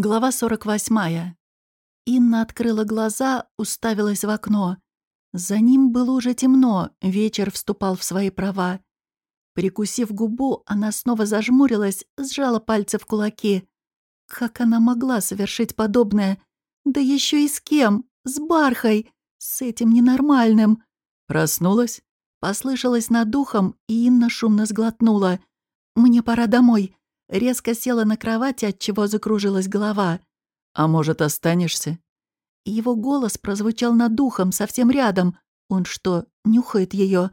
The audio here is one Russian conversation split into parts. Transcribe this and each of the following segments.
Глава 48. Инна открыла глаза, уставилась в окно. За ним было уже темно, вечер вступал в свои права. Прикусив губу, она снова зажмурилась, сжала пальцы в кулаки. Как она могла совершить подобное? Да еще и с кем? С Бархой! С этим ненормальным! Проснулась? Послышалась над духом, и Инна шумно сглотнула. «Мне пора домой. Резко села на кровати, от чего закружилась голова. «А может, останешься?» Его голос прозвучал над духом, совсем рядом. Он что, нюхает ее?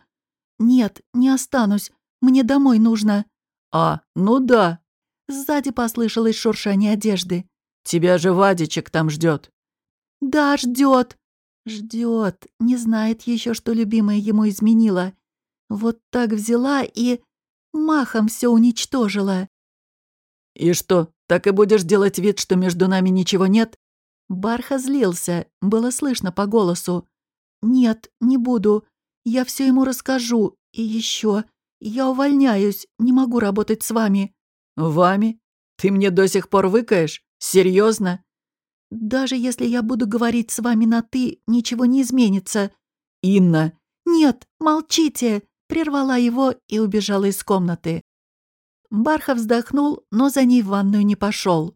«Нет, не останусь. Мне домой нужно». «А, ну да». Сзади послышалось шуршание одежды. «Тебя же Вадичек там ждет. «Да, ждет. Ждет. Не знает еще, что любимая ему изменила. Вот так взяла и махом все уничтожила. «И что, так и будешь делать вид, что между нами ничего нет?» Барха злился, было слышно по голосу. «Нет, не буду. Я все ему расскажу. И еще, я увольняюсь, не могу работать с вами». «Вами? Ты мне до сих пор выкаешь? Серьезно? «Даже если я буду говорить с вами на «ты», ничего не изменится». «Инна!» «Нет, молчите!» Прервала его и убежала из комнаты. Барха вздохнул, но за ней в ванную не пошел.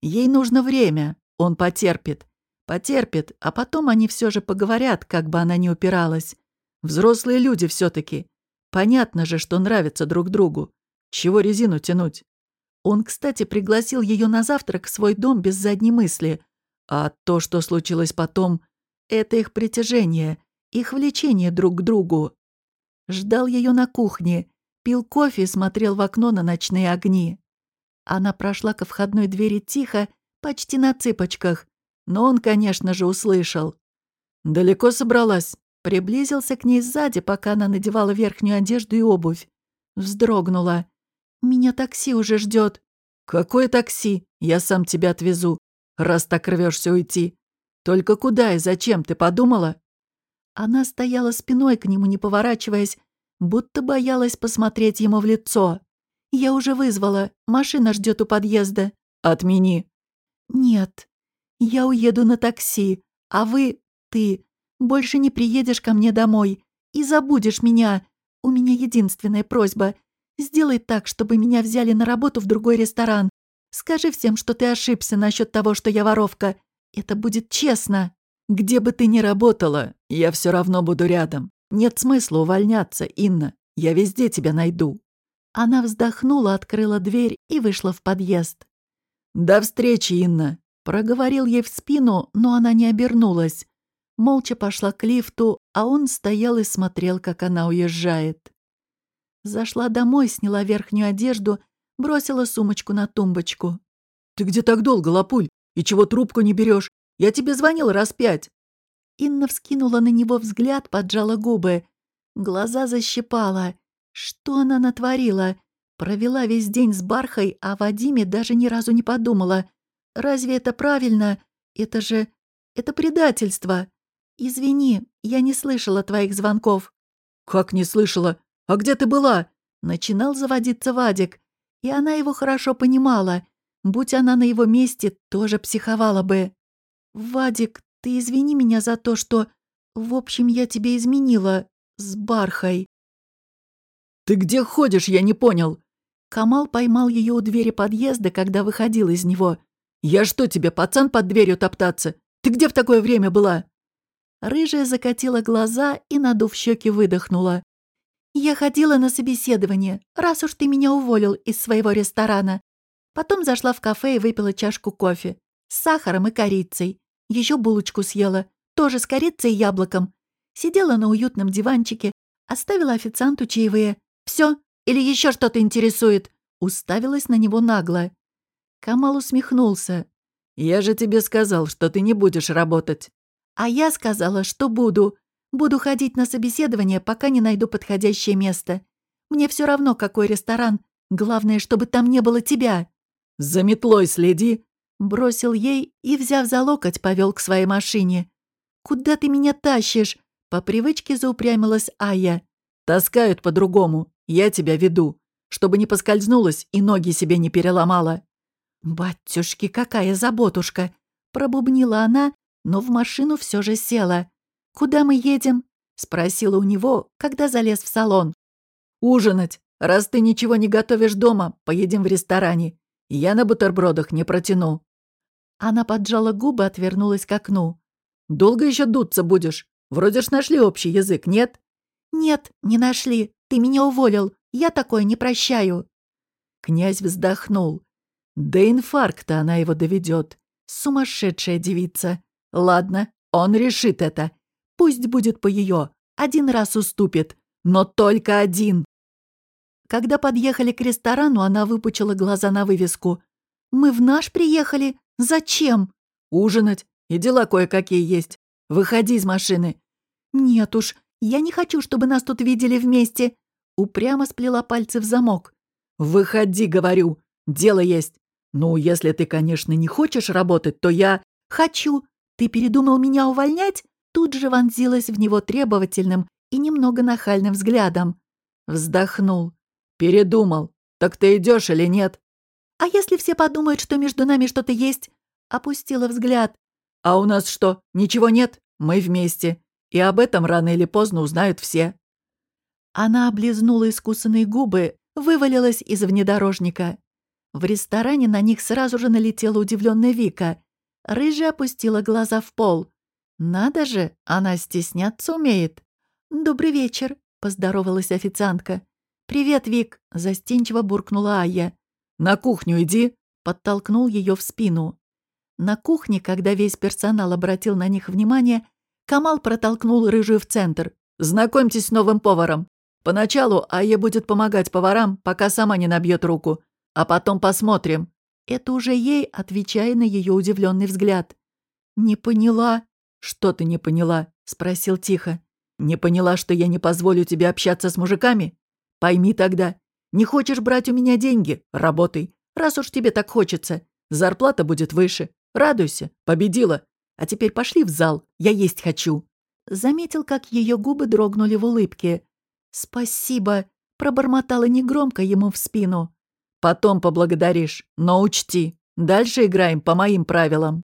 Ей нужно время, он потерпит. Потерпит, а потом они все же поговорят, как бы она ни упиралась. Взрослые люди все таки Понятно же, что нравятся друг другу. Чего резину тянуть? Он, кстати, пригласил ее на завтрак в свой дом без задней мысли. А то, что случилось потом, это их притяжение, их влечение друг к другу. Ждал ее на кухне, пил кофе и смотрел в окно на ночные огни. Она прошла ко входной двери тихо, почти на цыпочках, но он, конечно же, услышал. Далеко собралась, приблизился к ней сзади, пока она надевала верхнюю одежду и обувь. Вздрогнула. «Меня такси уже ждет. «Какое такси? Я сам тебя отвезу, раз так рвешься уйти. Только куда и зачем, ты подумала?» Она стояла спиной к нему, не поворачиваясь, будто боялась посмотреть ему в лицо. «Я уже вызвала. Машина ждет у подъезда. Отмени». «Нет. Я уеду на такси. А вы, ты, больше не приедешь ко мне домой и забудешь меня. У меня единственная просьба. Сделай так, чтобы меня взяли на работу в другой ресторан. Скажи всем, что ты ошибся насчет того, что я воровка. Это будет честно. Где бы ты ни работала, я все равно буду рядом. Нет смысла увольняться, Инна. Я везде тебя найду». Она вздохнула, открыла дверь и вышла в подъезд. «До встречи, Инна!» Проговорил ей в спину, но она не обернулась. Молча пошла к лифту, а он стоял и смотрел, как она уезжает. Зашла домой, сняла верхнюю одежду, бросила сумочку на тумбочку. «Ты где так долго, Лапуль? И чего трубку не берешь? Я тебе звонила раз пять». Инна вскинула на него взгляд, поджала губы. Глаза защипала. Что она натворила? Провела весь день с Бархой, а Вадиме даже ни разу не подумала. Разве это правильно? Это же... Это предательство. Извини, я не слышала твоих звонков. Как не слышала? А где ты была? Начинал заводиться Вадик. И она его хорошо понимала. Будь она на его месте, тоже психовала бы. «Вадик, ты извини меня за то, что... В общем, я тебе изменила. С Бархой». «Ты где ходишь, я не понял?» Камал поймал ее у двери подъезда, когда выходил из него. «Я что тебе, пацан под дверью топтаться? Ты где в такое время была?» Рыжая закатила глаза и, надув щеки, выдохнула. «Я ходила на собеседование, раз уж ты меня уволил из своего ресторана. Потом зашла в кафе и выпила чашку кофе. С сахаром и корицей. Еще булочку съела, тоже с корицей и яблоком. Сидела на уютном диванчике, оставила официанту чаевые. Все? Или еще что-то интересует?» Уставилась на него нагло. Камал усмехнулся. «Я же тебе сказал, что ты не будешь работать». «А я сказала, что буду. Буду ходить на собеседование, пока не найду подходящее место. Мне все равно, какой ресторан. Главное, чтобы там не было тебя». «За метлой следи», Бросил ей и, взяв за локоть, повел к своей машине. «Куда ты меня тащишь?» По привычке заупрямилась Ая. «Таскают по-другому. Я тебя веду. Чтобы не поскользнулась и ноги себе не переломала». «Батюшки, какая заботушка!» — пробубнила она, но в машину все же села. «Куда мы едем?» — спросила у него, когда залез в салон. «Ужинать. Раз ты ничего не готовишь дома, поедим в ресторане. Я на бутербродах не протяну». Она поджала губы, отвернулась к окну. «Долго еще дуться будешь? Вроде ж нашли общий язык, нет?» «Нет, не нашли. Ты меня уволил. Я такое не прощаю». Князь вздохнул. До инфаркта она его доведет. Сумасшедшая девица. Ладно, он решит это. Пусть будет по ее. Один раз уступит. Но только один. Когда подъехали к ресторану, она выпучила глаза на вывеску. «Мы в наш приехали? Зачем?» «Ужинать. И дела кое-какие есть. Выходи из машины». «Нет уж, я не хочу, чтобы нас тут видели вместе». Упрямо сплела пальцы в замок. «Выходи, говорю. Дело есть. «Ну, если ты, конечно, не хочешь работать, то я...» «Хочу! Ты передумал меня увольнять?» Тут же вонзилась в него требовательным и немного нахальным взглядом. Вздохнул. «Передумал. Так ты идешь или нет?» «А если все подумают, что между нами что-то есть?» Опустила взгляд. «А у нас что, ничего нет? Мы вместе. И об этом рано или поздно узнают все». Она облизнула искусанные губы, вывалилась из внедорожника. В ресторане на них сразу же налетела удивленная Вика. Рыжая опустила глаза в пол. «Надо же, она стесняться умеет». «Добрый вечер», — поздоровалась официантка. «Привет, Вик», — застенчиво буркнула Ая. «На кухню иди», — подтолкнул ее в спину. На кухне, когда весь персонал обратил на них внимание, Камал протолкнул рыжую в центр. «Знакомьтесь с новым поваром. Поначалу Ая будет помогать поварам, пока сама не набьет руку. А потом посмотрим». Это уже ей, отвечая на ее удивленный взгляд. «Не поняла». «Что ты не поняла?» — спросил тихо. «Не поняла, что я не позволю тебе общаться с мужиками? Пойми тогда. Не хочешь брать у меня деньги? Работай. Раз уж тебе так хочется. Зарплата будет выше. Радуйся. Победила. А теперь пошли в зал. Я есть хочу». Заметил, как ее губы дрогнули в улыбке. «Спасибо», — пробормотала негромко ему в спину. Потом поблагодаришь, но учти, дальше играем по моим правилам».